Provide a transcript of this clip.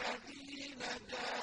الَّذِينَ جَاءُوا